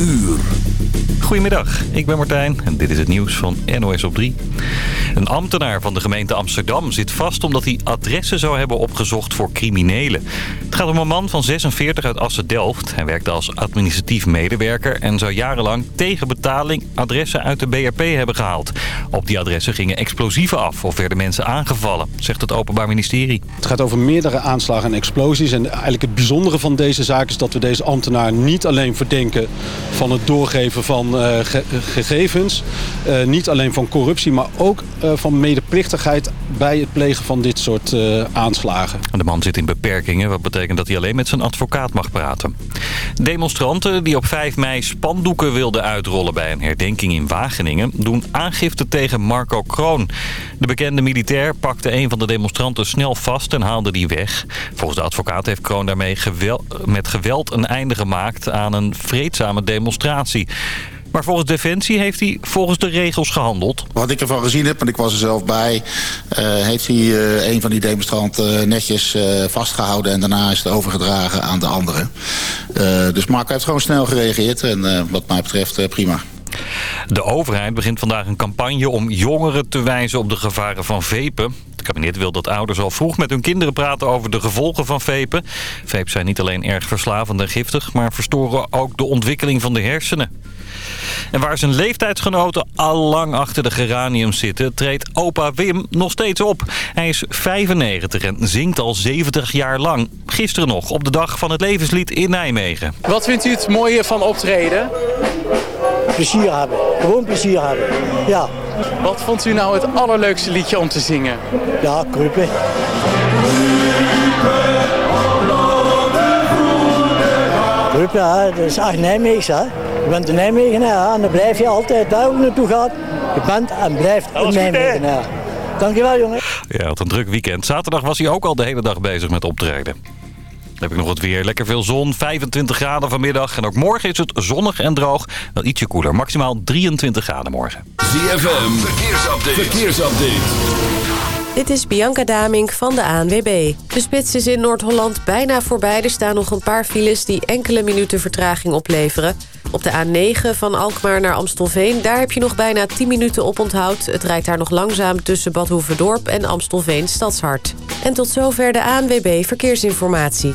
uur. Goedemiddag, ik ben Martijn en dit is het nieuws van NOS op 3. Een ambtenaar van de gemeente Amsterdam zit vast omdat hij adressen zou hebben opgezocht voor criminelen. Het gaat om een man van 46 uit Assen-Delft. Hij werkte als administratief medewerker en zou jarenlang tegen betaling adressen uit de BRP hebben gehaald. Op die adressen gingen explosieven af of werden mensen aangevallen, zegt het Openbaar Ministerie. Het gaat over meerdere aanslagen en explosies. En eigenlijk het bijzondere van deze zaak is dat we deze ambtenaar niet alleen verdenken van het doorgeven van uh, ge gegevens. Uh, niet alleen van corruptie, maar ook uh, van medeplichtigheid bij het plegen van dit soort aanslagen. De man zit in beperkingen, wat betekent dat hij alleen met zijn advocaat mag praten. Demonstranten die op 5 mei spandoeken wilden uitrollen bij een herdenking in Wageningen... doen aangifte tegen Marco Kroon. De bekende militair pakte een van de demonstranten snel vast en haalde die weg. Volgens de advocaat heeft Kroon daarmee met geweld een einde gemaakt aan een vreedzame demonstratie. Maar volgens Defensie heeft hij volgens de regels gehandeld. Wat ik ervan gezien heb, want ik was er zelf bij... Uh, heeft hij uh, een van die demonstranten netjes uh, vastgehouden... en daarna is het overgedragen aan de andere. dus Marco heeft gewoon snel gereageerd en wat mij betreft prima. De overheid begint vandaag een campagne om jongeren te wijzen op de gevaren van vepen. Het kabinet wil dat ouders al vroeg met hun kinderen praten over de gevolgen van vepen. Vapes zijn niet alleen erg verslavend en giftig, maar verstoren ook de ontwikkeling van de hersenen. En waar zijn leeftijdsgenoten al lang achter de geraniums zitten... treedt opa Wim nog steeds op. Hij is 95 en zingt al 70 jaar lang. Gisteren nog, op de dag van het levenslied in Nijmegen. Wat vindt u het mooie van optreden? Plezier hebben. Gewoon plezier hebben. Ja. Wat vond u nou het allerleukste liedje om te zingen? Ja. Kruppen, hè? dat is echt Nijmegen. Hè? Je bent in Nijmegen hè? en dan blijf je altijd daar ook naartoe gaat. Je bent en blijft in Nijmegen. Hè? Dankjewel jongen. Ja, wat een druk weekend. Zaterdag was hij ook al de hele dag bezig met optreden. Dan heb ik nog het weer. Lekker veel zon, 25 graden vanmiddag. En ook morgen is het zonnig en droog. Wel ietsje koeler, maximaal 23 graden morgen. ZFM, verkeersupdate. verkeersupdate. Dit is Bianca Damink van de ANWB. De spits is in Noord-Holland bijna voorbij. Er staan nog een paar files die enkele minuten vertraging opleveren. Op de A9 van Alkmaar naar Amstelveen... daar heb je nog bijna 10 minuten op onthoud. Het rijdt daar nog langzaam tussen Bad Hoeverdorp en Amstelveen Stadshart. En tot zover de ANWB Verkeersinformatie.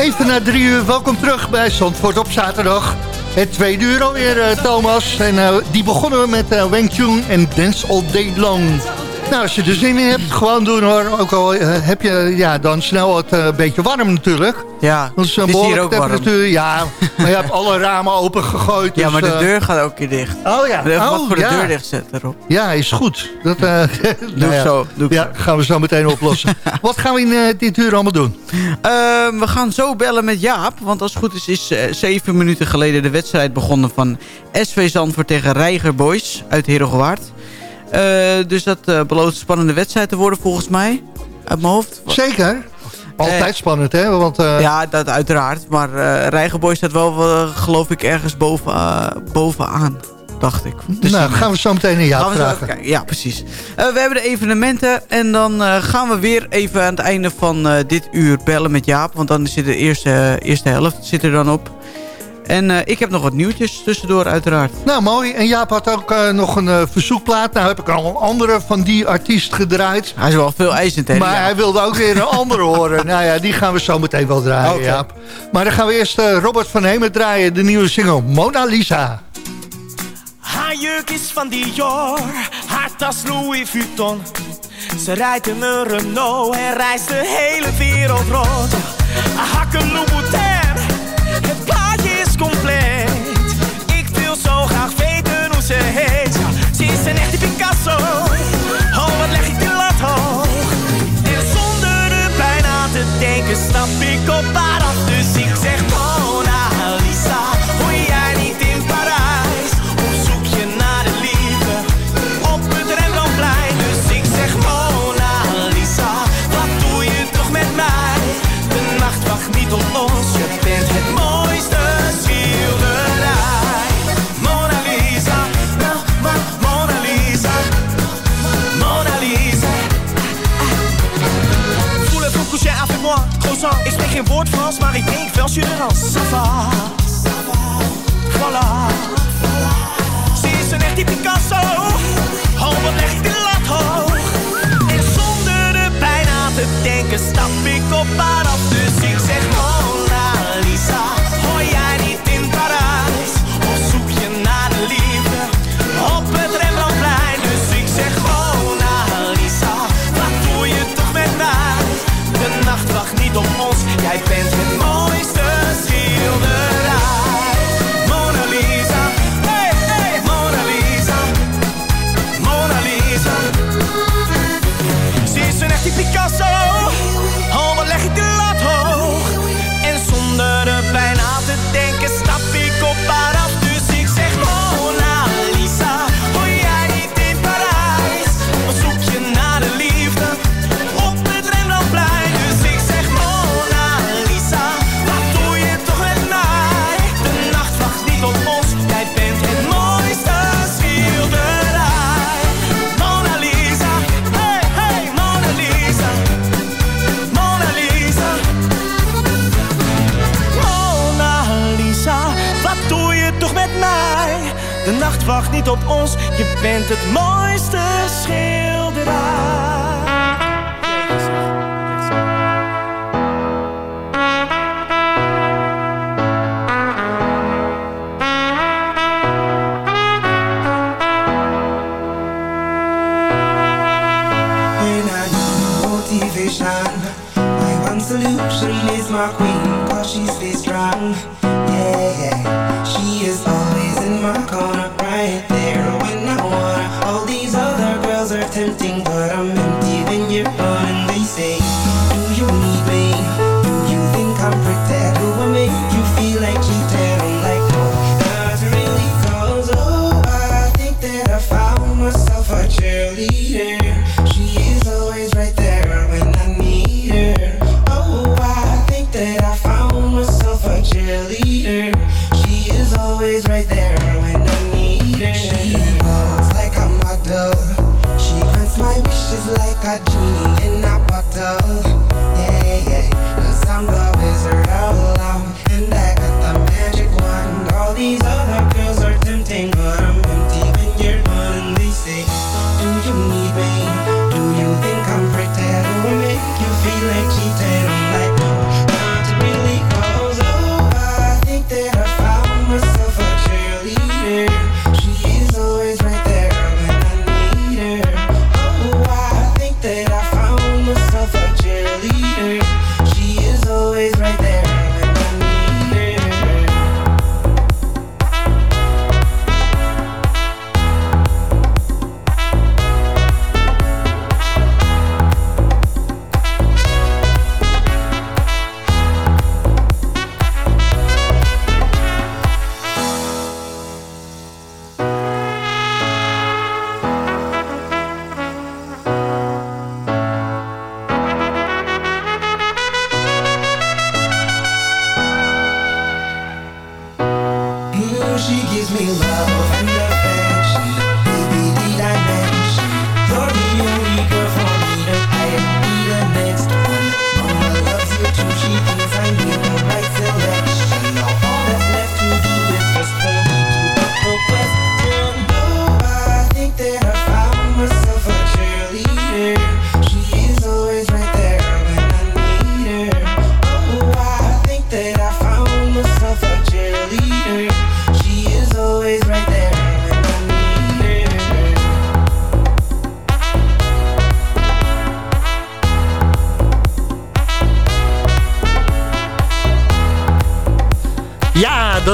Even na drie uur, welkom terug bij Zandvoort op zaterdag. Het tweede uur alweer, uh, Thomas. En uh, die begonnen we met uh, Wang en Dance All Day Long. Nou, als je er zin in hebt, gewoon doen hoor. Ook al heb je ja, dan snel het een beetje warm natuurlijk. Ja, dat is een behoorlijke temperatuur. Warm. Ja, maar je hebt alle ramen open gegooid. Dus, ja, maar de deur gaat ook keer dicht. Oh ja. Oh, wat voor de ja. deur dicht zetten erop. Ja, is goed. Dat doe nou ja. zo. Doe ja, gaan we zo meteen oplossen. wat gaan we in dit uur allemaal doen? we gaan zo bellen met Jaap. Want als het goed is, is uh, zeven minuten geleden de wedstrijd begonnen van SV Zandvoort tegen Reiger Boys uit Herengewaard. Uh, dus dat uh, belooft een spannende wedstrijd te worden volgens mij. Uit mijn hoofd. Zeker. Altijd uh, spannend, hè? Want, Ja, dat uiteraard. Maar uh, Rijgenboy staat wel, geloof ik, ergens boven, bovenaan. Dacht ik. Dus nou, gaan we zo meteen in Jaap vragen. Ja, precies. we hebben de evenementen. En dan gaan we weer even aan het einde van dit uur bellen met Jaap. Want dan zit de eerste, eerste helft zit er dan op. En uh, ik heb nog wat nieuwtjes tussendoor uiteraard. Nou, mooi. En Jaap had ook uh, nog een uh, verzoekplaat. Nou heb ik al een andere van die artiest gedraaid. Hij is wel veel eisend, hè? Maar ja. hij wilde ook weer een andere horen. Nou ja, die gaan we zo meteen wel draaien, okay. Jaap. Maar dan gaan we eerst Robert van Hemen draaien. De nieuwe single Mona Lisa. Haar juk is van Dior, haar tas Louis Vuitton. Ze rijdt in een Renault en reist de hele wereld rond. Hakken Louboutin, compleet. Ik wil zo graag weten hoe ze heet. Ze is een echte croissant? Ik spreek geen woord Frans, maar ik denk wel Surinams. Ça va, voilà. Ze is een echte Picasso, oh wat ik de lat hoog. En zonder er bijna te denken stap ik op haar af.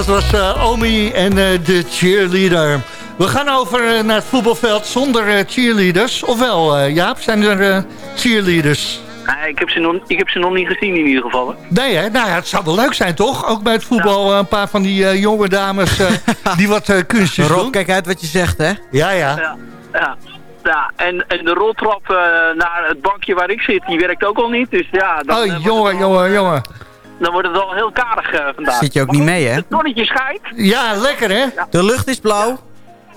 Dat was eh, Omi en eh, de cheerleader. We gaan over eh, naar het voetbalveld zonder cheerleaders. Ofwel, eh, Jaap, zijn er eh, cheerleaders? Nee, ik, heb ze nog, ik heb ze nog niet gezien in ieder geval. hè. Nee, hè? Nou ja, het zou wel leuk zijn, toch? Ook bij het voetbal een paar van die eh, jonge dames eh, die wat eh, kunstjes Rob, doen. kijk uit wat je zegt, hè? Ja, ja. Ja, ja. ja en, en de roltrap eh, naar het bankje waar ik zit, die werkt ook al niet. Dus ja, dan, Oh, jongen, jongen, jongen. Dan wordt het wel heel karig eh, vandaag. Zit je ook Maar niet goed, mee, hè? Het zonnetje schijnt Ja, lekker, hè? De lucht is blauw.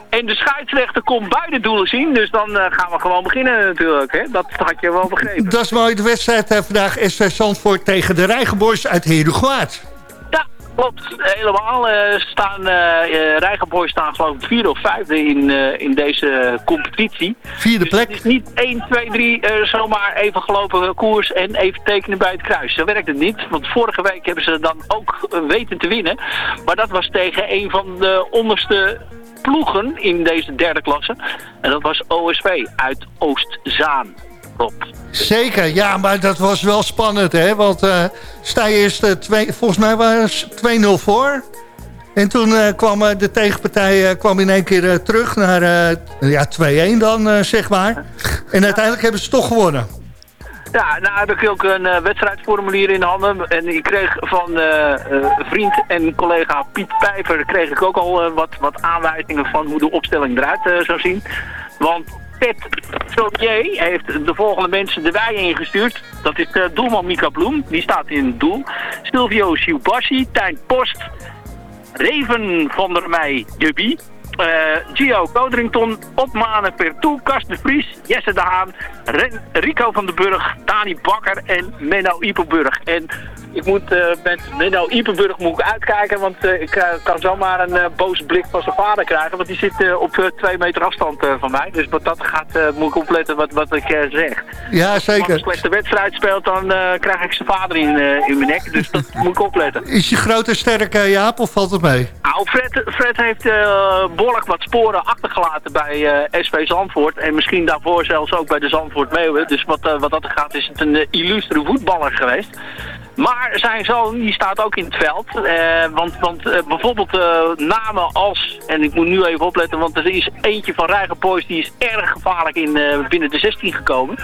en de scheidsrechter komt beide doelen zien. Dus dan eh, gaan we gewoon beginnen natuurlijk. Hè? Dat had je wel begrepen. Dat is mooi. De wedstrijd eh, vandaag SV Zandvoort tegen de Rijgenboys uit Herugewaard. Klopt. Helemaal. eh staan, uh, Rijgenboys staan geloof ik vierde of vijfde in, in deze competitie. Vierde Dus plek. het is niet 1, 2, 3 eh, zomaar even gelopen koers en even tekenen bij het kruis. Zo werkt het niet. Want vorige week hebben ze dan ook weten te winnen. Maar dat was tegen een van de onderste ploegen in deze derde klasse. En dat was OSV uit Oostzaan. Zeker, ja, maar dat was wel spannend, hè? Want eh sta je eerst, eh, twee, volgens mij was 2-0 voor. En toen eh, kwam de tegenpartij kwam in één keer terug naar ja, 2-1 dan, zeg maar. En uiteindelijk hebben ze toch gewonnen. Ja, nou heb ik ook een eh, wedstrijdformulier in handen. En ik kreeg van vriend en collega Piet Pijper kreeg ik ook al wat, wat aanwijzingen van hoe de opstelling eruit zou zien. Want Pet Sautier heeft de volgende mensen erbij ingestuurd. Dat is eh, doelman Mika Bloem, die staat in het doel. Silvio Siubassi, Tijn Post, Reven van der Meij Dubby. eh, Gio Codrington, Opmanen Pertoe, Kast de Vries, Jesse de Haan, Rico van den Burg, Dani Bakker en Menno Ipelburg. En Ik moet uh, met Menno Ipenburg moet ik uitkijken, want uh, ik uh, kan zomaar een boze blik van zijn vader krijgen. Want die zit op twee meter afstand van mij. Dus wat dat gaat, moet ik opletten wat, wat ik zeg. Ja, zeker. Als een slechte wedstrijd speelt, dan krijg ik zijn vader in, in mijn nek. Dus dat moet ik opletten. Is je grote sterk, Jaap, of valt het mee? Nou, Fred, Fred heeft behoorlijk wat sporen achtergelaten bij SV Zandvoort. En misschien daarvoor zelfs ook bij de Zandvoort Meeuwen. Dus wat, wat dat gaat, is het een illustre voetballer geweest. Maar zijn zoon die staat ook in het veld. Eh, want want uh, bijvoorbeeld uh, namen als, en ik moet nu even opletten, want er is eentje van Rijgenpois die is erg gevaarlijk in, binnen de 16 gekomen.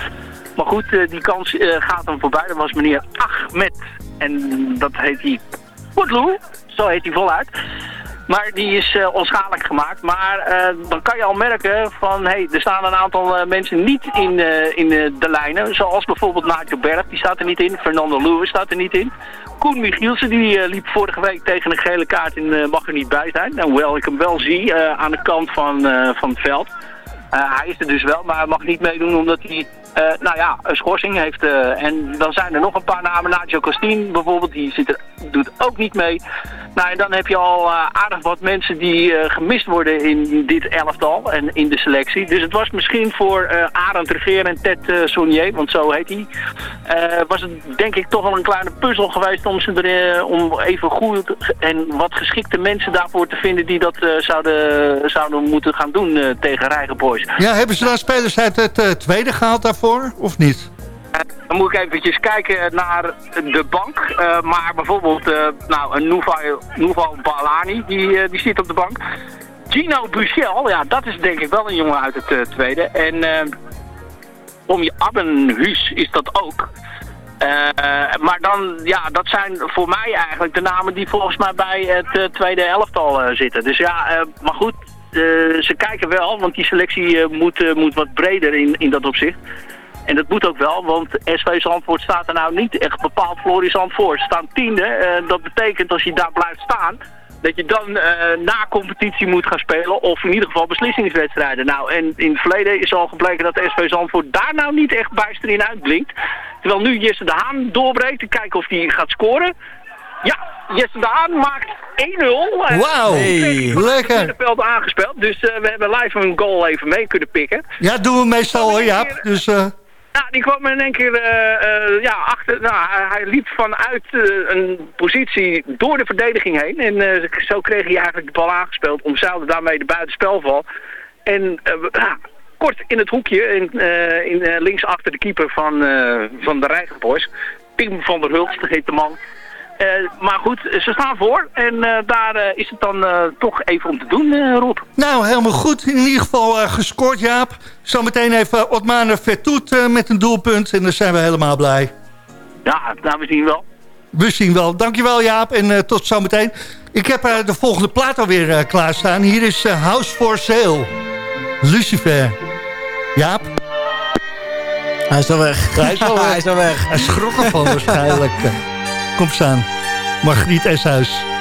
Maar goed, die kans gaat hem voorbij. Dat was meneer Ahmed. En dat heet hij Poetloe. Zo heet hij voluit. Maar die is uh, onschadelijk gemaakt. Maar uh, dan kan je al merken van, hey, er staan een aantal uh, mensen niet in, in de lijnen. Zoals bijvoorbeeld Nigel Berg, die staat er niet in. Fernando Lewis staat er niet in. Koen Michielsen, die liep vorige week tegen een gele kaart en mag er niet bij zijn. Nou, hoewel ik hem wel zie aan de kant van, van het veld. hij is er dus wel, maar hij mag niet meedoen omdat hij nou ja, een schorsing heeft. en dan zijn er nog een paar namen. Nacho Costin bijvoorbeeld, die zit er, doet ook niet mee. Nou, en dan heb je al uh, aardig wat mensen die gemist worden in dit elftal en in de selectie. Dus het was misschien voor uh, Arend Regeer en Ted uh, Saunier, want zo heet hij, was het denk ik toch wel een kleine puzzel geweest om, ze er, om even goed en wat geschikte mensen daarvoor te vinden die dat zouden, zouden moeten gaan doen tegen Rijgenboys. Ja, hebben ze dan spelers uit het tweede gehaald daarvoor, of niet? Dan moet ik eventjes kijken naar de bank. Uh, maar bijvoorbeeld uh, nou, een Nouveau, Balani, die, die zit op de bank. Gino Buchel, ja, dat is denk ik wel een jongen uit het tweede. En Tommy Abbenhuis is dat ook. maar dan, ja, dat zijn voor mij eigenlijk de namen die volgens mij bij het tweede elftal zitten. Dus ja, maar goed, ze kijken wel, want die selectie moet, moet wat breder in, in dat opzicht. En dat moet ook wel, want SV Zandvoort staat er nou niet echt bepaald voor in Zandvoort. Ze staan tiende. Uh, dat betekent als je daar blijft staan, dat je dan uh, na competitie moet gaan spelen. Of in ieder geval beslissingswedstrijden. Nou, en in het verleden is al gebleken dat SV Zandvoort daar nou niet echt bijster in uitblinkt. Terwijl nu Jesse de Haan doorbreekt te kijken of hij gaat scoren. Ja, Jesse de Haan maakt 1-0. Wauw, hey, lekker. In het veld aangespeeld, dus uh, we hebben live een goal even mee kunnen pikken. Ja, doen we meestal hoor, Jaap. Dus, uh... Nou, die kwam in één keer uh, uh, ja, achter. Nou, hij liep vanuit uh, een positie door de verdediging heen. En zo kreeg hij eigenlijk de bal aangespeeld. Omzeilde daarmee de buitenspelval. En ja, kort in het hoekje, in, in, links achter de keeper van, van de Rijgenboys. Pim van der Hulst heet de man. Uh, maar goed, ze staan voor. En uh, daar uh, is het dan toch even om te doen, Rob. Nou, helemaal goed. In ieder geval gescoord, Jaap. Zometeen even Otmane Vertoet met een doelpunt. En dan zijn we helemaal blij. Ja, nou, we zien wel. We zien wel. Dankjewel, Jaap. En tot zometeen. Ik heb de volgende plaat alweer klaarstaan. Hier is House for Sale. Lucifer. Jaap? Hij is al weg. Hij is al weg. Hij is al weg. Hij schrok ervan waarschijnlijk. Kom staan. Margriet Eshuis.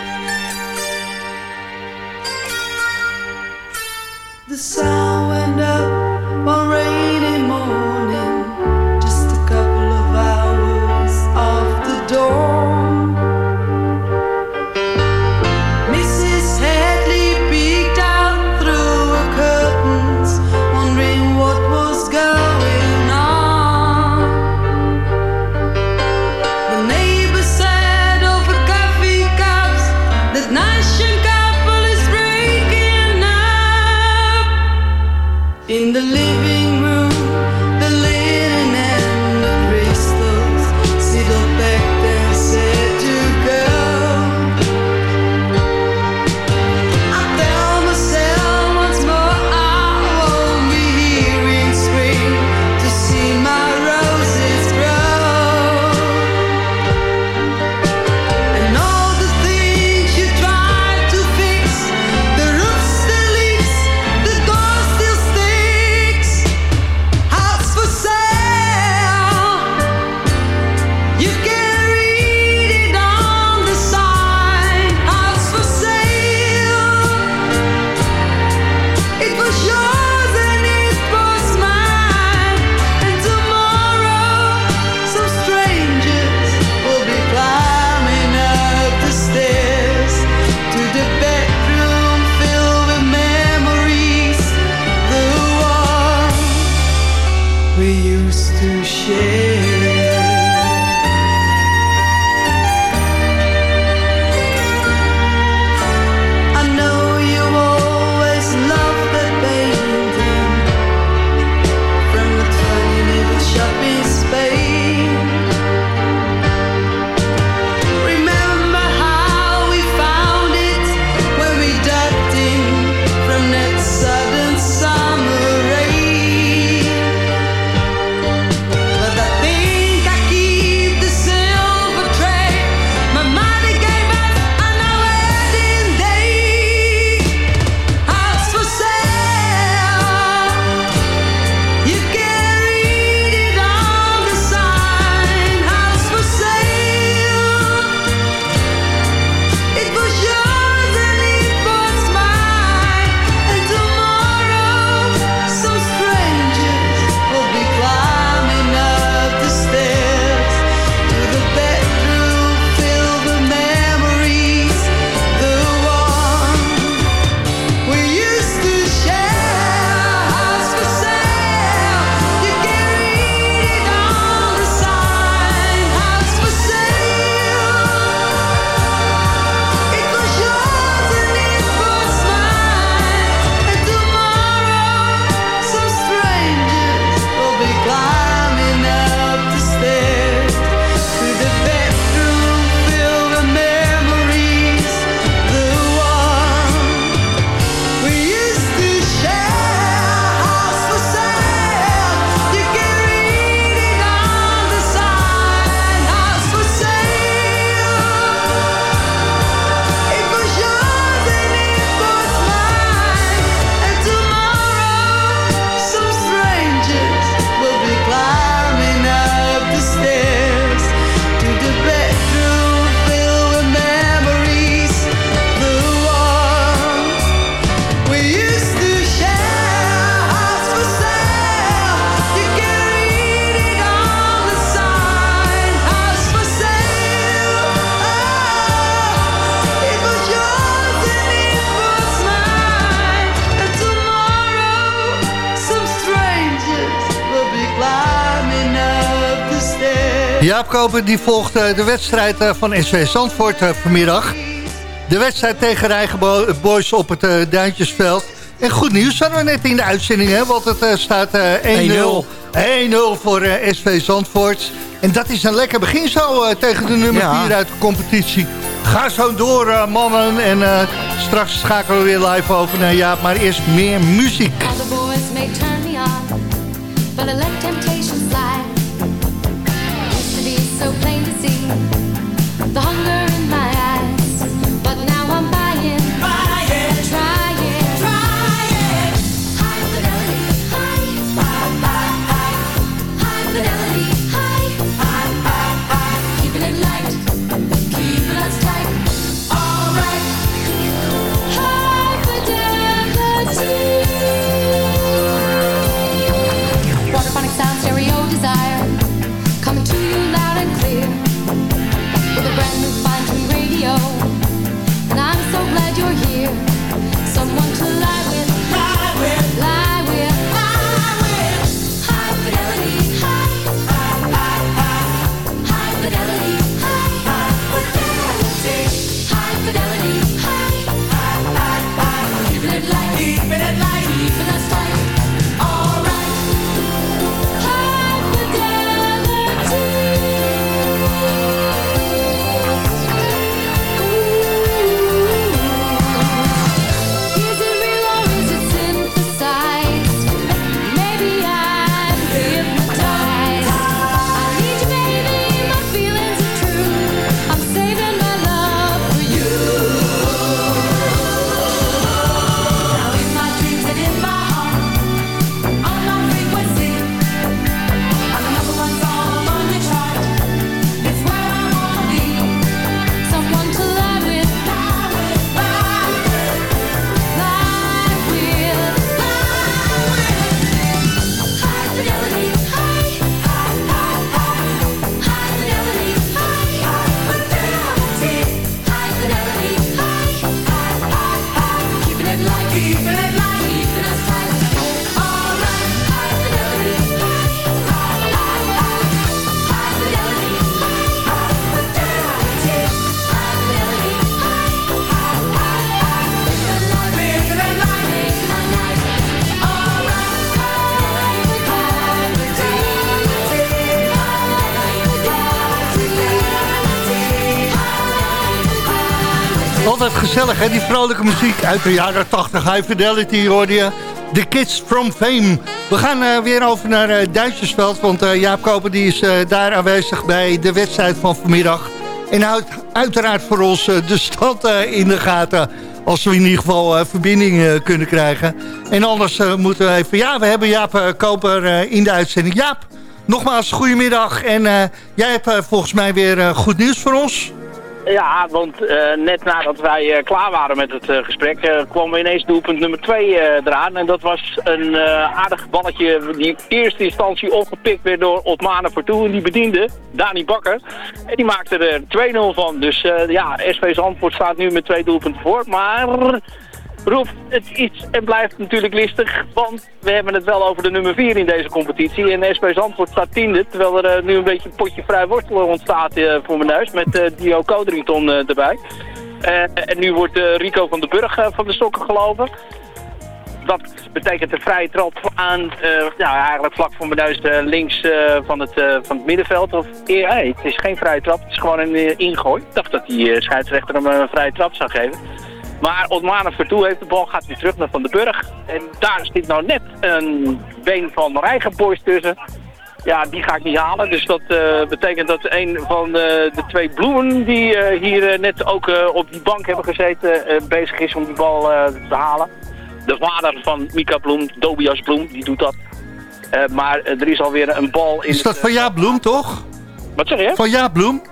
Jaap Koper die volgt eh, de wedstrijd eh, van SV Zandvoort eh, vanmiddag. De wedstrijd tegen Rijgenboys op het Duintjesveld. En goed nieuws hadden we net in de uitzending, hè, want het staat eh, 1-0. 1-0 voor SV Zandvoort. En dat is een lekker begin zo tegen de nummer Ja. 4 uit de competitie. Ga zo door, mannen. En eh, straks schakelen we weer live over naar Jaap. Maar eerst meer muziek. All the boys may turn me on, but I let temptation slide. so plain to see. Die vrolijke muziek uit de jaren 80. High Fidelity hoorde je. The Kids from Fame. We gaan eh, weer over naar eh Duitsersveld. Want eh, Jaap Koper die is daar aanwezig bij de wedstrijd van vanmiddag. En houdt uiteraard voor ons de stand eh, in de gaten. Als we in ieder geval verbinding kunnen krijgen. En anders moeten we even... Ja, we hebben Jaap Koper in de uitzending. Jaap, nogmaals goedemiddag. En jij hebt volgens mij weer goed nieuws voor ons. Ja, want eh, net nadat wij eh, klaar waren met het eh, gesprek, kwam ineens doelpunt nummer 2 eraan. En dat was een aardig balletje die in eerste instantie opgepikt werd door Otmane Fortuna. Die bediende, Dani Bakker. En die maakte er 2-0 van. Dus ja, SV Zandvoort staat nu met twee doelpunten voor. Maar Roep, het is en blijft natuurlijk listig, want we hebben het wel over de nummer 4 in deze competitie. En SP Zandvoort staat tiende, terwijl er eh, nu een beetje een potje vrij wortelen ontstaat eh, voor mijn neus met eh, Dio Codrington erbij. En nu wordt Rico van den Burg van de sokken gelopen. Dat betekent een vrije trap aan, ja, eigenlijk vlak voor mijn neus links van, het, van het middenveld. Of, het is geen vrije trap, het is gewoon een ingooi. Ik dacht dat die scheidsrechter hem een vrije trap zou geven. Maar Otmane Vertoe heeft de bal, gaat weer terug naar Van den Burg. En daar zit nou net een been van Rijgenboys tussen. Ja, die ga ik niet halen. Dus dat eh, betekent dat een van de, de twee bloemen die eh, hier eh, net ook eh, op die bank hebben gezeten... eh, bezig is om die bal eh, te halen. De vader van Mika Bloem, Tobias Bloem, die doet dat. Eh, maar eh, er is alweer een bal in Is dat het, van eh, Jaap Bloem, toch? Wat zeg je? Van Jaap Bloem?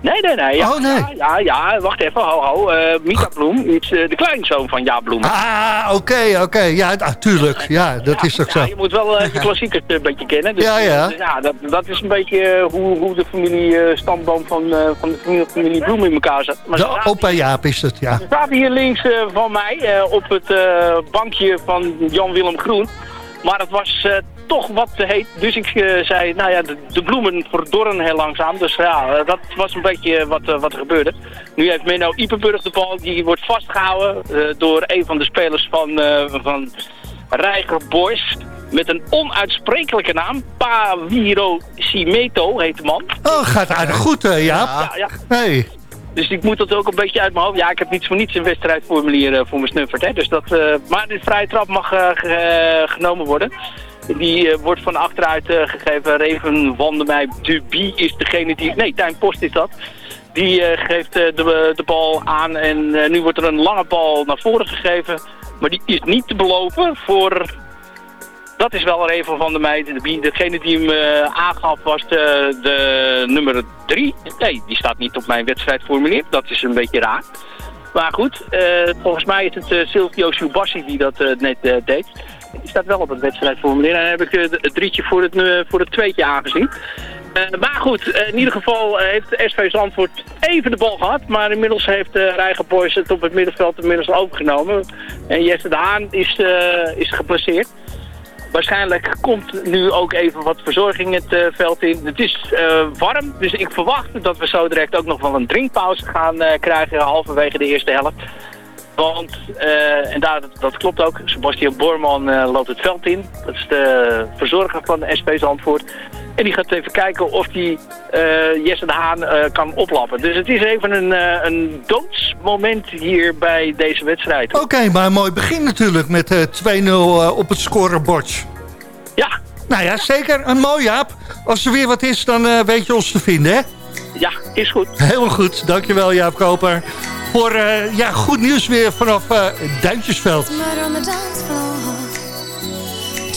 Nee, nee, nee. Ja, Oh, nee. Ja, ja, ja, wacht even, ho, ho. Eh, Mika Bloem is eh, de kleinzoon van Jaap Bloem. Ah, oké, oké. Ja, natuurlijk. Ja, dat is ook zo. Je moet wel eh, je klassiekers een beetje kennen. Dus, Ja, ja. ja dat, dat is een beetje hoe, hoe de familie stamboom van, van de familie, familie Bloem in elkaar zit. Maar De opa Jaap is het, ja. ze zaten hier links van mij op het bankje van Jan-Willem Groen. Maar het was eh, toch wat te heet. Dus ik eh, zei, nou ja, de, de bloemen verdorren heel langzaam. Dus ja, eh, dat was een beetje wat, wat er gebeurde. Nu heeft Menno Ipenburg de bal. Die wordt vastgehouden eh, door een van de spelers van, van Reiger Boys. Met een onuitsprekelijke naam. Pawiro Simeto heet de man. Oh, gaat aardig goed, Jaap. Ja, ja. Hey. Dus ik moet dat ook een beetje uit mijn hoofd. Ja, ik heb niets voor niets een wedstrijdformulier eh, voor mijn snuffert. Hè. Dus dat, eh, maar de vrije trap mag eh, ge- genomen worden. Die wordt van achteruit gegeven. Reven van de Meij Duby is degene die... Nee, Tijn Post is dat. Die geeft de, de bal aan en nu wordt er een lange bal naar voren gegeven. Maar die is niet te belopen voor... Dat is wel Reven van de Meij. De- Degene die hem eh, aangaf was de, de nummer 3. Nee, die staat niet op mijn wedstrijdformulier. Dat is een beetje raar. Maar goed, eh, volgens mij is het eh, Silvio Subassi die dat net deed. Die staat wel op het wedstrijdformulier. En heb ik het drietje voor het, voor het tweetje aangezien. Maar goed, in ieder geval heeft SV Zandvoort even de bal gehad. Maar inmiddels heeft uh, Boys het op het middenveld inmiddels overgenomen. En Jesse de Haan is, is geplaceerd. Waarschijnlijk komt nu ook even wat verzorging het eh, veld in. Het is eh, warm, dus ik verwacht dat we zo direct ook nog wel een drinkpauze gaan eh, krijgen halverwege de eerste helft. Want, en daar, dat klopt ook, Sebastian Boorman eh, loopt het veld in. Dat is de verzorger van de SP Zandvoort. En die gaat even kijken of hij eh, Jesse de Haan eh, kan oplappen. Dus het is even een, eh, een doodsmoment hier bij deze wedstrijd. Oké, maar een mooi begin natuurlijk met eh 2-0 eh, op het scorebord. Ja. Nou ja, zeker. Een mooi, Jaap. Als er weer wat is, dan weet je ons te vinden, hè? Ja, is goed. Heel goed. Dankjewel, Jaap Koper. Voor eh, ja, goed nieuws weer vanaf eh Duintjesveld.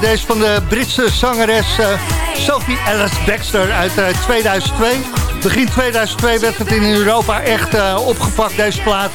Deze van de Britse zangeres eh, Sophie Alice Baxter uit eh, 2002. Begin 2002 werd het in Europa echt eh, opgepakt, deze plaat.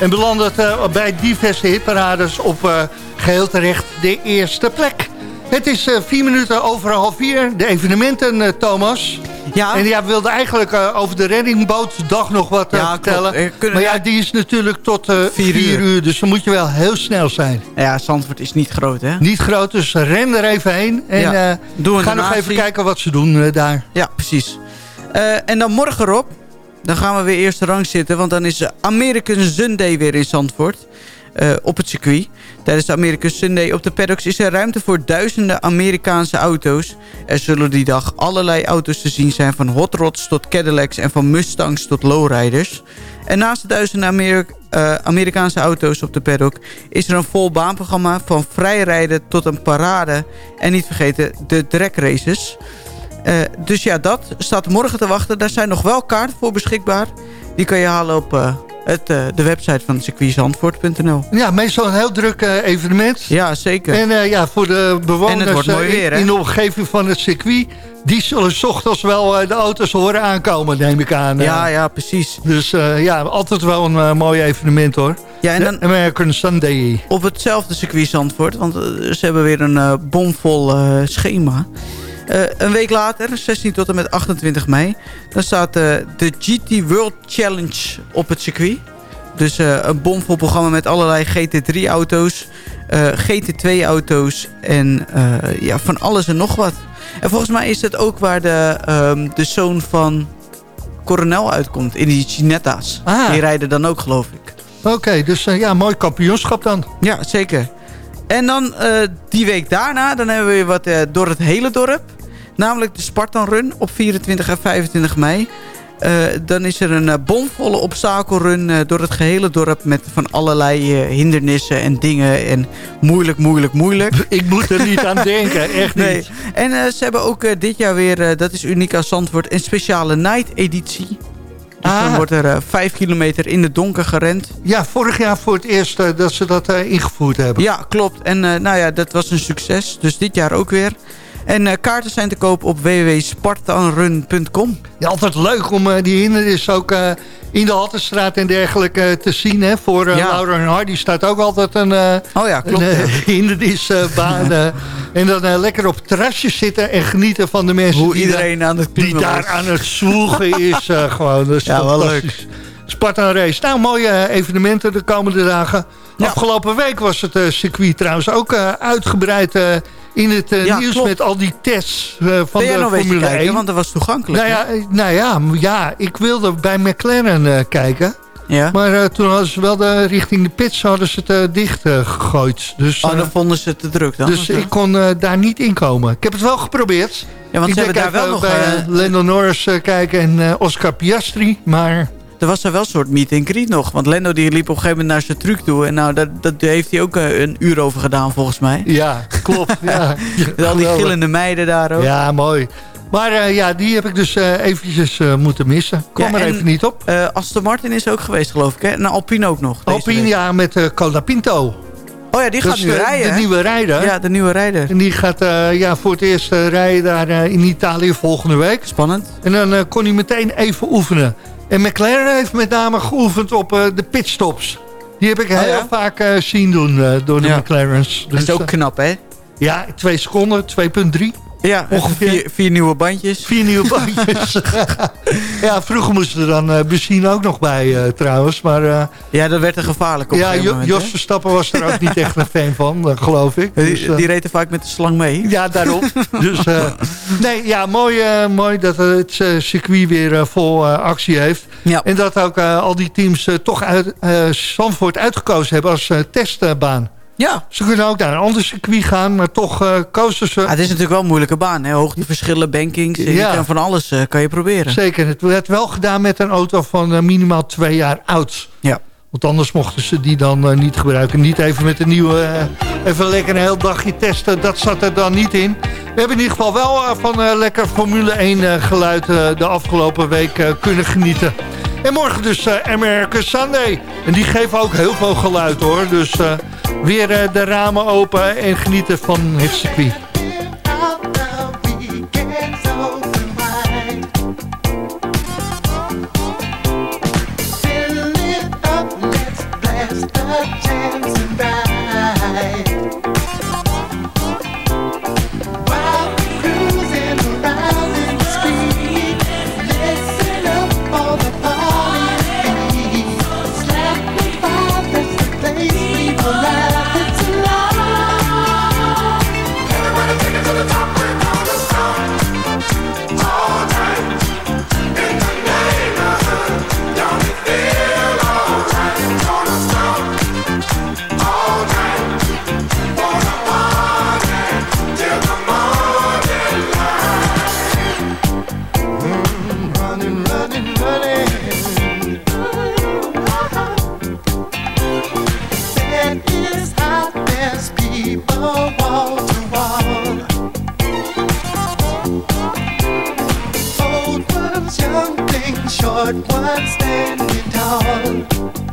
En belandde het eh, bij diverse hitparades op eh, geheel terecht de eerste plek. Het is eh, vier minuten over half vier. De evenementen, eh, Thomas. Ja. En ja, we wilden eigenlijk eh, over de reddingbootdag nog wat eh, Ja, vertellen. Eh, kunnen maar ja, die is natuurlijk tot eh Vier vier, uur. uur. Dus dan moet je wel heel snel zijn. Ja, Zandvoort is niet groot, hè? Niet groot, dus ren er even heen. En Ja. eh, Doe een ga nog even kijken wat ze doen daar. Ja, precies. Eh, en dan morgen, Rob, dan gaan we weer eerste rang zitten. Want dan is American Sunday weer in Zandvoort. Eh, op het circuit. Tijdens de American Sunday op de paddocks is er ruimte voor duizenden Amerikaanse auto's. Er zullen die dag allerlei auto's te zien zijn. Van hot rods tot Cadillacs en van Mustangs tot lowriders. En naast de duizenden eh, Amerikaanse auto's op de paddock... is er een vol baanprogramma van vrijrijden tot een parade. En niet vergeten de drag races. Eh, dus ja, dat staat morgen te wachten. Daar zijn nog wel kaarten voor beschikbaar. Die kan je halen op het, eh, de website van circuitzandvoort.nl. Ja, meestal een heel druk eh, evenement. Ja, zeker. En eh, ja, voor de bewoners weer, in de omgeving van het circuit... die zullen 's ochtends wel de auto's horen aankomen, neem ik aan. Ja, ja, precies. Dus ja, altijd wel een mooi evenement hoor. Ja, en dan- American Sunday. Op hetzelfde circuit Zandvoort. Want ze hebben weer een bomvol schema. Eh, een week later, 16 tot en met 28 mei... dan staat eh, de GT World Challenge op het circuit. Dus eh, een bomvol programma met allerlei GT3-auto's... GT2-auto's en ja, van alles en nog wat. En volgens mij is het ook waar de, ehm, de zoon van Coronel uitkomt. In die Ginetta's. Ah. Die rijden dan ook, geloof ik. Oké, dus ja, mooi kampioenschap dan. Ja, zeker. En dan die week daarna, dan hebben we weer wat door het hele dorp. Namelijk de Spartan Run op 24 en 25 mei. Eh, dan is er een eh, bomvolle obstakelrun eh, door het gehele dorp... met van allerlei hindernissen en dingen en moeilijk, moeilijk, moeilijk. Ik moet er niet aan denken, echt niet. Nee. En ze hebben ook dit jaar weer, dat is uniek aan Zandvoort... een speciale night editie. Dus dan Ah. wordt er vijf kilometer in het donker gerend. Ja, vorig jaar voor het eerst dat ze dat ingevoerd hebben. Ja, klopt. En nou ja, dat was een succes. Dus dit jaar ook weer. En eh, kaarten zijn te koop op www.spartanrun.com. Ja, altijd leuk om eh, die hindernis ook eh, in de Hattenstraat en dergelijke te zien. Hè. Voor Ja. Laura en Hardy staat ook altijd een, eh Oh ja, klopt. een ja. hindernisbaan. en dan lekker op terrasjes zitten en genieten van de mensen Hoe die, iedereen aan het die daar aan het zwoegen is. gewoon. Dat is Ja, wel fantastisch. Spartan Race. Nou, mooie evenementen de komende dagen. Ja. Afgelopen week was het circuit trouwens ook uitgebreid in het eh, Ja, nieuws klopt. met al die tests eh, van de eens Formule kijken? 1. Want dat was toegankelijk. Nou ja, eh, nou ja, ja, ik wilde bij McLaren kijken. ja? Maar toen hadden ze wel de, richting de pits hadden ze het dicht gegooid. Dus, Oh, dan vonden ze het te druk dan. dus ik kon daar niet in komen. Ik heb het wel geprobeerd. ja, want ik ze hebben denk daar wel nog... bij Lando Norris kijken en Oscar Piastri. Maar er was er wel een soort meet and greet nog. Want Lendo die liep op een gegeven moment naar zijn truc toe. En nou, dat, dat heeft hij ook eh, een uur over gedaan volgens mij. ja, klopt. ja. Met al die gillende meiden daar ook. Ja, mooi. Maar eh, ja, die heb ik dus eh, eventjes moeten missen. Ja, er en- even niet op. Aston Martin is ook geweest geloof ik. Hè? En Alpine ook nog. Alpine, week. ja, met Colapinto. Oh ja, die gaat is nu de, rijden. de nieuwe rijder. Ja, de nieuwe rijder. En die gaat eh, ja, voor het eerst eh, rijden daar eh, in Italië volgende week. Spannend. En dan eh, kon hij meteen even oefenen. En McLaren heeft met name geoefend op eh, de pitstops. Die heb ik heel Oh ja? vaak eh, zien doen eh, door de Ja. McLaren's. Dat is Dus, ook eh, knap, hè? ja, twee seconden, 2,3. Ja, Ongeveer. Vier, vier nieuwe bandjes. Vier nieuwe bandjes. ja, vroeger moesten er dan eh benzine ook nog bij eh, trouwens. Maar eh, Ja, dat werd er gevaarlijk op ja, Jo- moment, Jos? Verstappen was er ook niet echt een fan van, geloof ik. Dus, Die, die reed er vaak met de slang mee. Ja, daarom. dus, nee, ja, mooi, mooi dat het circuit weer vol actie heeft. Ja. En dat ook al die teams toch uit Zandvoort uitgekozen hebben als testbaan. Ja. Ze kunnen ook naar een ander circuit gaan, maar toch eh, kozen ze... Ah, het is natuurlijk wel een moeilijke baan. Hè? Hoogteverschillen, bankings. Ja. Ja. En van alles eh, kan je proberen. Zeker, het werd wel gedaan met een auto van eh, minimaal twee jaar oud. Ja. Want anders mochten ze die dan eh, niet gebruiken. Niet even met een nieuwe, eh, even lekker een heel dagje testen. Dat zat er dan niet in. We hebben in ieder geval wel eh, van lekker Formule 1 eh, geluid de afgelopen week kunnen genieten. En morgen dus American Sunday. En die geven ook heel veel geluid hoor. Dus weer de ramen open en genieten van het circuit. but one standing tall.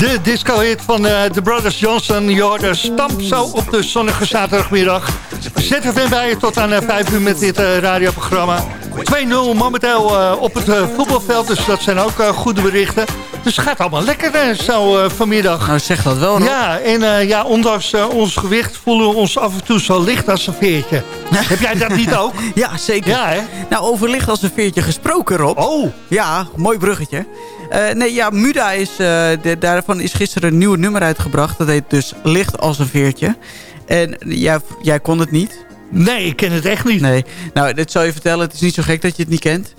De disco-hit van eh, de Brothers Johnson. Je hoorde stamp zo op de zonnige zaterdagmiddag. ZFM bij je tot aan 5 uur met dit eh, radioprogramma. 2-0 momenteel eh, op het eh, voetbalveld, dus dat zijn ook eh, goede berichten. Dus het gaat allemaal lekker eh, zo eh, vanmiddag. Nou, zeg dat wel, Rob. Ja, en eh, ja, ondanks ons gewicht voelen we ons af en toe zo licht als een veertje. Heb jij dat niet ook? Ja, zeker. Ja, hè? Nou, over licht als een veertje gesproken, Rob. Oh. Ja, mooi bruggetje. Nee, ja, Muda is, de- daarvan is gisteren een nieuw nummer uitgebracht. Dat heet dus Licht als een veertje. En jij, jij kon het niet. Nee, ik ken het echt niet. Nee. Nou, dit zal je vertellen. Het is niet zo gek dat je het niet kent.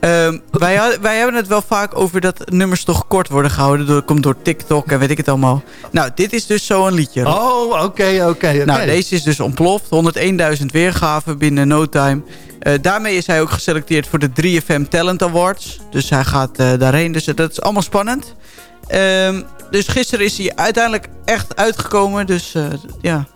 Ehm, wij, wij hebben het wel vaak over dat nummers toch kort worden gehouden. Dat komt door TikTok en weet ik het allemaal. Nou, dit is dus zo'n liedje. Oh, oké, oké. oké. Nou, deze is dus ontploft. 101.000 weergaven binnen no time. Eh, daarmee is hij ook geselecteerd voor de 3FM Talent Awards. Dus hij gaat eh, daarheen. Dus dat is allemaal spannend. Ehm, dus gisteren is hij uiteindelijk echt uitgekomen. Dus eh, ja.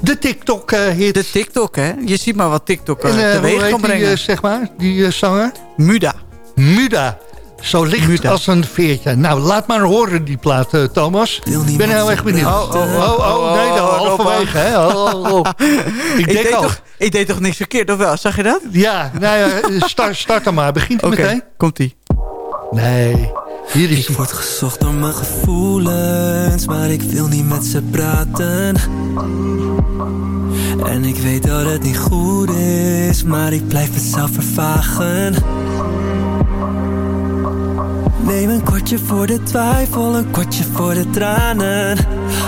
De TikTok-hit. de TikTok, hè. Je ziet maar wat TikTok uh, En eh, teweeg kan die, brengen. eh, zeg maar, die eh, zanger? Muda. Muda. Zo licht als een veertje. Nou, laat maar horen die plaat, eh, Thomas. Ik ben heel erg benieuwd. Oh, oh, oh, oh, nee, dan oh, halverwege. Hè? Oh, oh, oh. Ik Ik denk deed, al. toch, ik deed toch niks verkeerd, of wel? Zag je dat? Ja, nou ja, start, start dan maar. Begint hij Oké, meteen? komt-ie. Nee, hier Ik word gezocht door mijn gevoelens, maar ik wil niet met ze praten. En ik weet dat het niet goed is, maar ik blijf mezelf vervagen. Neem een kwartje voor de twijfel, een kwartje voor de tranen.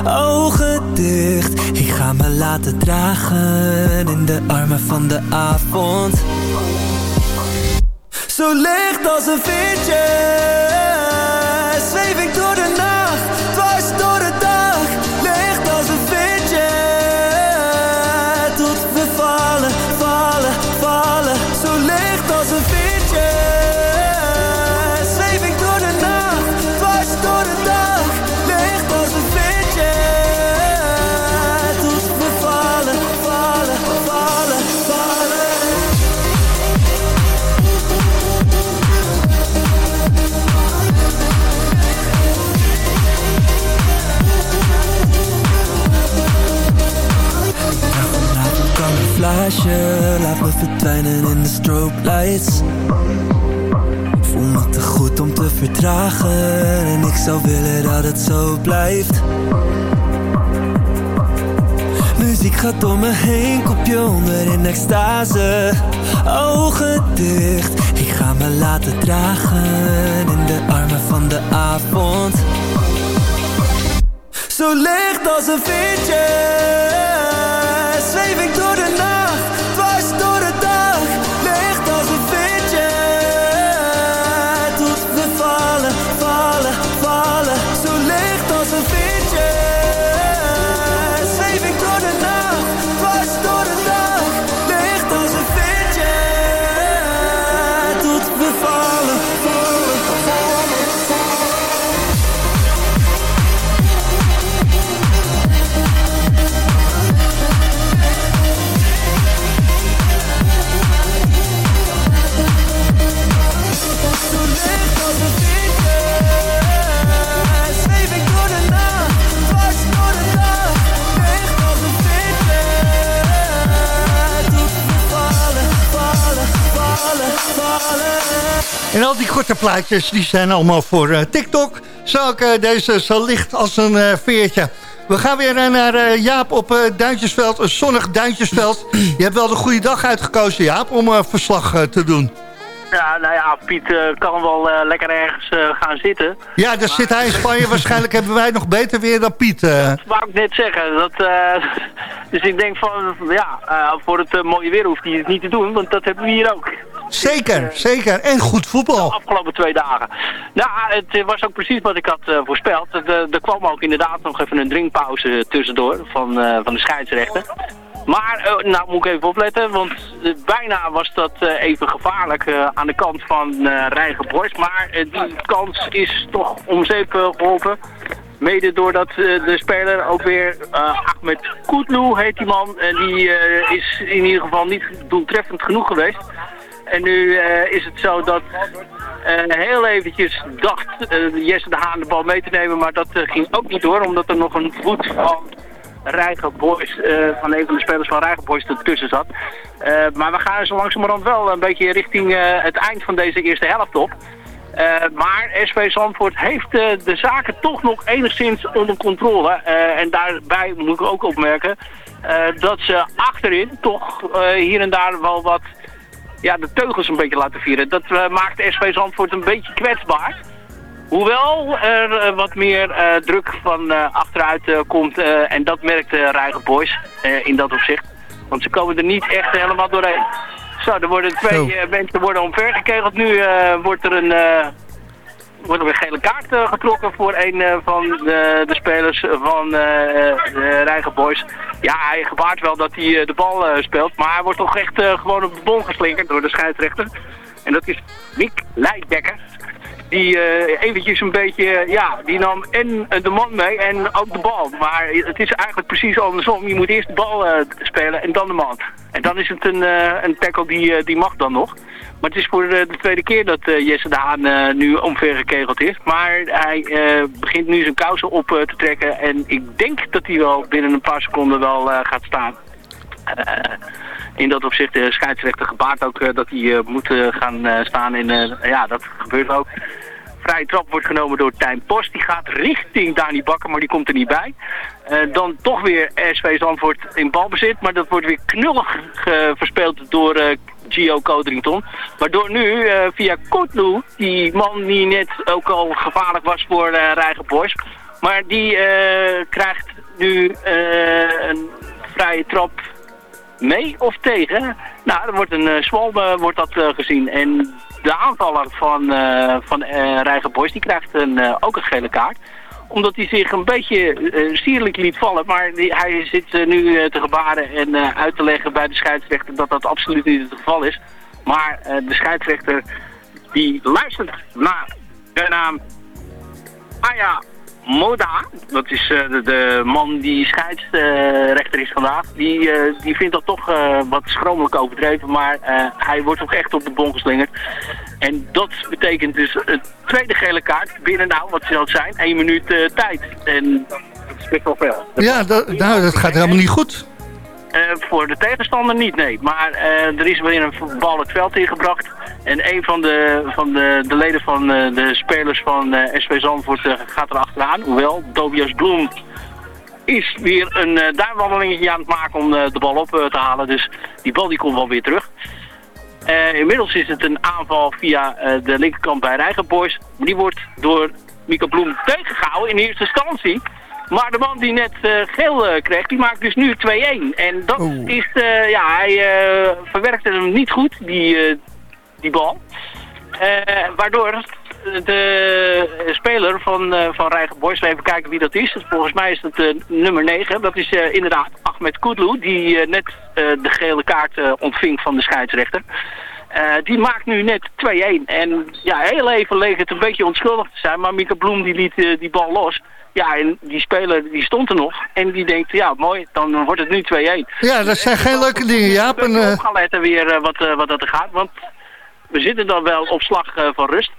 Ogen dicht, ik ga me laten dragen in de armen van de avond. Zo licht als een veertje, laat me verdwijnen in de strobe lights. Voel me te goed om te verdragen en ik zou willen dat het zo blijft. Muziek gaat door me heen, kopje onder in extase. Ogen dicht, ik ga me laten dragen in de armen van de avond. Zo licht als een veertje Zweef ik door de nacht plaatjes die zijn allemaal voor eh, TikTok. Zo ook eh, deze zo licht als een eh, veertje. We gaan weer naar Jaap op Duintjesveld, een zonnig Duintjesveld. Je hebt wel de goede dag uitgekozen, Jaap, om verslag te doen. Ja, nou ja, Piet eh, kan wel eh, lekker ergens eh, gaan zitten. Ja, daar zit hij in Spanje. Waarschijnlijk hebben wij nog beter weer dan Piet. Dat wou ik net zeggen. Dat, dus ik denk van, ja, voor het mooie weer hoeft hij het niet te doen, want dat hebben we hier ook. Zeker, zeker. En goed voetbal. De afgelopen twee dagen. Nou, het was ook precies wat ik had voorspeld. Eh, er kwam ook inderdaad nog even een drinkpauze tussendoor van, van de scheidsrechter. Maar, eh, nou moet ik even opletten, want eh, bijna was dat eh, even gevaarlijk aan de kant van eh Rijgen Borst. Maar die kans is toch om zeep eh, geholpen. Mede doordat de speler ook weer, eh, Ahmed Kutlu heet die man, en die is in ieder geval niet doeltreffend genoeg geweest. En nu is het zo dat heel eventjes dacht Jesse de Haan de bal mee te nemen, maar dat ging ook niet door, omdat er nog een voet van Rijger Boys, eh, van een van de spelers van Rijger Boys ertussen zat. Eh, maar we gaan zo langzamerhand wel een beetje richting eh, het eind van deze eerste helft op. Maar SV Zandvoort heeft de zaken toch nog enigszins onder controle. En daarbij moet ik ook opmerken dat ze achterin toch hier en daar wel wat ja, de teugels een beetje laten vieren. Dat maakt SV Zandvoort een beetje kwetsbaar. Hoewel er eh, wat meer eh, druk van eh, achteruit komt. en dat merkt uh, Rijgen Boys in dat opzicht. Want ze komen er niet echt helemaal doorheen. Zo, er worden twee Zo. mensen worden omvergekegeld. Nu wordt er een... wordt er weer gele kaart getrokken voor een van de, de spelers van de Rijgen Boys. Ja, hij gebaart wel dat hij de bal speelt, maar hij wordt toch echt gewoon op de bon geslingerd door de scheidsrechter. En dat is Mick Leijdekker. Die eh, eventjes een beetje, eh, ja, die nam en eh, de man mee en ook de bal. Maar het is eigenlijk precies andersom. Je moet eerst de bal spelen en dan de man. En dan is het een, een tackle die, die mag dan nog. Maar het is voor de, de tweede keer dat Jesse de Haan nu omvergekegeld is. Maar hij begint nu zijn kousen op te trekken. En ik denk dat hij wel binnen een paar seconden wel gaat staan. Eh, in dat opzicht de scheidsrechter gebaart ook eh, dat hij eh, moet eh, gaan eh, staan. En eh, ja, dat gebeurt ook. Vrije trap wordt genomen door Tijn Post. Die gaat richting Dani Bakker, maar die komt er niet bij. Eh, dan toch weer SV Zandvoort in balbezit. Maar dat wordt weer knullig eh, verspeeld door eh, Gio Codrington. Waardoor nu eh, via Kotlu, die man die net ook al gevaarlijk was voor uh, Rijgen Boys. Maar die eh, krijgt nu eh, een vrije trap mee of tegen. Nou, er wordt een uh, zwalbe wordt dat eh, gezien. En de aanvaller van, eh van eh Rijgen Boys, die krijgt een, eh, ook een gele kaart omdat hij zich een beetje eh, sierlijk liet vallen. Maar hij zit eh, nu eh, te gebaren en eh, uit te leggen bij de scheidsrechter dat dat absoluut niet het geval is. Maar eh, de scheidsrechter die luistert naar de naam Aya Moda. Dat is eh, de, de man die scheidsrechter is vandaag. Die, eh, die vindt dat toch eh, wat schromelijk overdreven. Maar hij wordt ook echt op de bon geslingerd. En dat betekent dus een tweede gele kaart binnen, nou, wat zal het zijn, één minuut tijd. En dat is best wel veel. Ja, dat, nou, dat gaat helemaal niet goed. Eh, voor de tegenstander niet, nee. Maar eh, er is weer een bal het veld ingebracht. En een van de, van de, de leden van eh, de spelers van SV Zandvoort gaat er achteraan. Hoewel, Tobias Bloem is weer een uh, aan het maken om de bal op te halen. Dus die bal die komt wel weer terug. Inmiddels is het een aanval via de linkerkant bij Rijgenboys. Die wordt door Mika Bloem tegengehouden in eerste instantie. Maar de man die net eh, geel eh, kreeg, die maakt dus nu 2-1. En dat is, eh, ja, hij verwerkte hem niet goed, die, die bal. Waardoor de speler van, eh van Rijgen Boys, even kijken wie dat is. Volgens mij is eh, nummer 9. Dat is inderdaad Ahmed Kudlu, die net de gele kaart ontving van de scheidsrechter. Eh, die maakt nu net 2-1. En ja, heel even leek het een beetje onschuldig te zijn, maar Mika Bloem die liet eh, die bal los. Ja, en die speler die stond er nog. En die denkt, ja mooi, dan wordt het nu 2-1. Ja, dat zijn geen leuke dingen, Jaap. En, eh, op gaan letten weer eh, wat, eh, wat dat er gaat. Want we zitten dan wel op slag eh, van rust.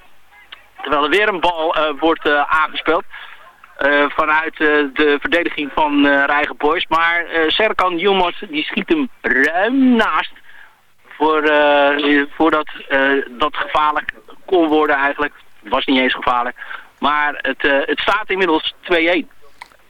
Terwijl er weer een bal eh, wordt eh, aangespeeld. eh, vanuit eh, de verdediging van eh Rijgen Boys. Maar eh, Serkan Yilmaz die schiet hem ruim naast. Voor, eh, voordat eh, dat gevaarlijk kon worden eigenlijk. Het was niet eens gevaarlijk. Maar het, eh, het staat inmiddels 2-1.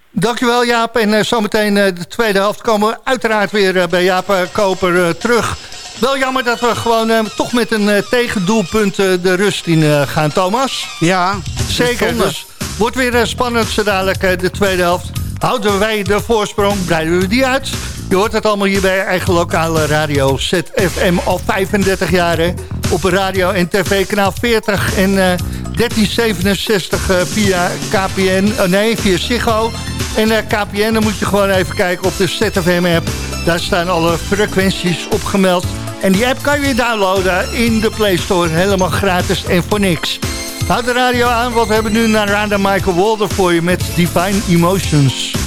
Dankjewel Jaap. En eh, zometeen eh, de tweede helft komen we uiteraard weer bij Jaap Koper terug. Wel jammer dat we gewoon eh, toch met een eh, tegendoelpunt eh, de rust in gaan, Thomas. Ja, zeker. Dus wordt weer spannend zo dadelijk de tweede helft. Houden wij de voorsprong, breiden we die uit. Je hoort het allemaal hier bij eigen lokale radio ZFM al 35 jaar. Op radio en tv kanaal 40 en eh 1367 eh, via KPN, oh nee, via Ziggo. En eh, KPN, dan moet je gewoon even kijken op de ZFM-app. Daar staan alle frequenties opgemeld. En die app kan je downloaden in de Play Store. Helemaal gratis en voor niks. Houd de radio aan, want we hebben nu Narada Michael Walder voor je met Divine Emotions.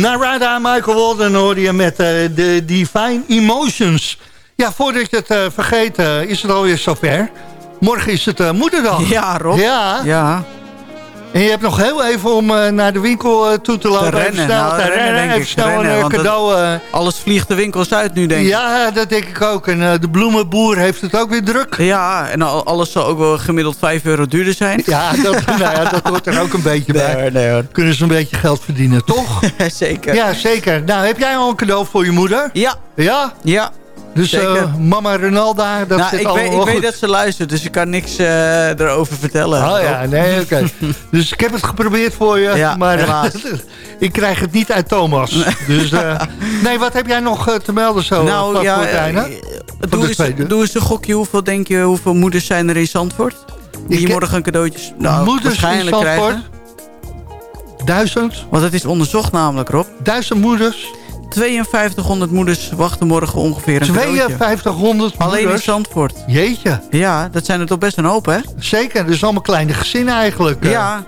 Narada Michael Walden hoorde je met eh, de Divine Emotions. Ja, voordat je het eh, vergeet, eh, is het alweer zover. Morgen is het moederdag. Ja, Rob. Ja. Ja. En je hebt nog heel even om eh, naar de winkel eh, toe te lopen. Te rennen. snel Nou, te rennen, rennen. denk Even ik. snel Rennen, een eh, cadeau. Alles vliegt de winkels uit nu, denk ik. ja, dat denk ik ook. En de bloemenboer heeft het ook weer druk. Ja, en al- alles zal ook wel gemiddeld 5 euro duurder zijn. Ja, dat, nou ja, dat hoort er ook een beetje bij. Kunnen ze een beetje geld verdienen, toch? zeker. Ja, zeker. Nou, heb jij al een cadeau voor je moeder? Ja. Ja? Ja. Dus eh, mama Renalda, dat nou, zit ik allemaal weet, ik weet dat ze luistert, dus ik kan niks eh, erover vertellen. Oh ja, nee, oké. dus ik heb het geprobeerd voor je, Ja, maar helaas. ik krijg het niet uit Thomas. Dus eh, nee, wat heb jij nog eh, te melden zo? Nou, ja, eh, Doe eens, doe eens een gokje. Hoeveel denk je, hoeveel moeders zijn er in Zandvoort? Die Ik- morgen cadeautjes nou, Moeders in waarschijnlijk Zandvoort? krijgen. Duizend? Want het is onderzocht namelijk, Rob. Duizend moeders? 5200 moeders wachten morgen ongeveer een cadeautje. 5200 Alleen in? Zandvoort. Jeetje. Ja, dat zijn er toch best een hoop, hè? Zeker, dus allemaal kleine gezinnen eigenlijk. eh. Ja.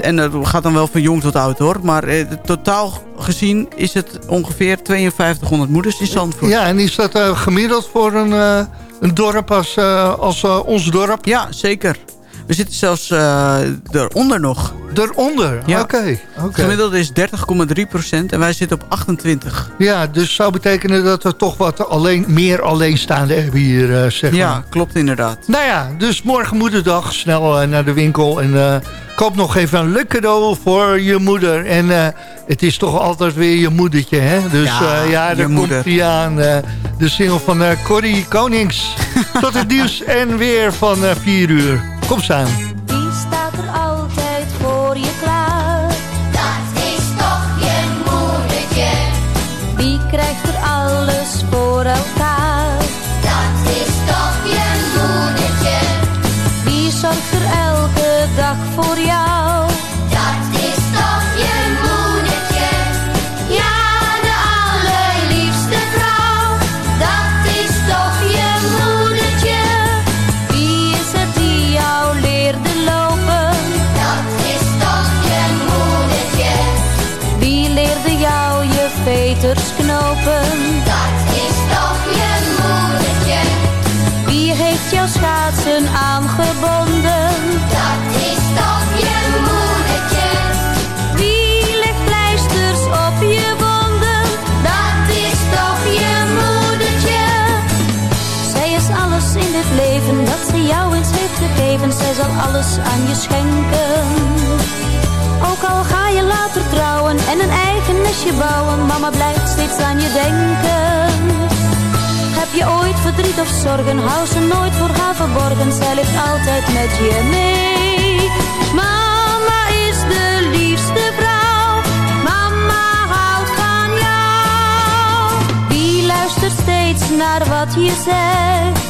En dat gaat dan wel van jong tot oud, hoor. Maar eh, totaal gezien is het ongeveer 5200 moeders in Zandvoort. Ja, en is dat eh, gemiddeld voor een, eh, een dorp als, eh, als ons dorp? Ja, zeker. We zitten zelfs eronder nog. Eronder? Ja. Oké. Gemiddelde is 30,3 procent en wij zitten op 28. Ja, dus zou betekenen dat we toch wat alleen, meer alleenstaande hebben hier, eh, zeg maar. Ja, klopt inderdaad. Nou ja, dus morgen moederdag, snel eh, naar de winkel en eh, koop nog even een leuk cadeau voor je moeder. En het is toch altijd weer je moedertje, hè? Dus Ja, ja, daar komt hij aan. de single van Corrie Konings. Tot het nieuws en weer van eh 4 uur. Kom staan. Wie Zij zal alles aan je schenken. Ook al ga je later trouwen en een eigen nestje bouwen, mama blijft steeds aan je denken. Heb je ooit verdriet of zorgen, hou ze nooit voor haar verborgen. Zij leeft altijd met je mee. Mama is de liefste vrouw, mama houdt van jou. Wie luistert steeds naar wat je zegt?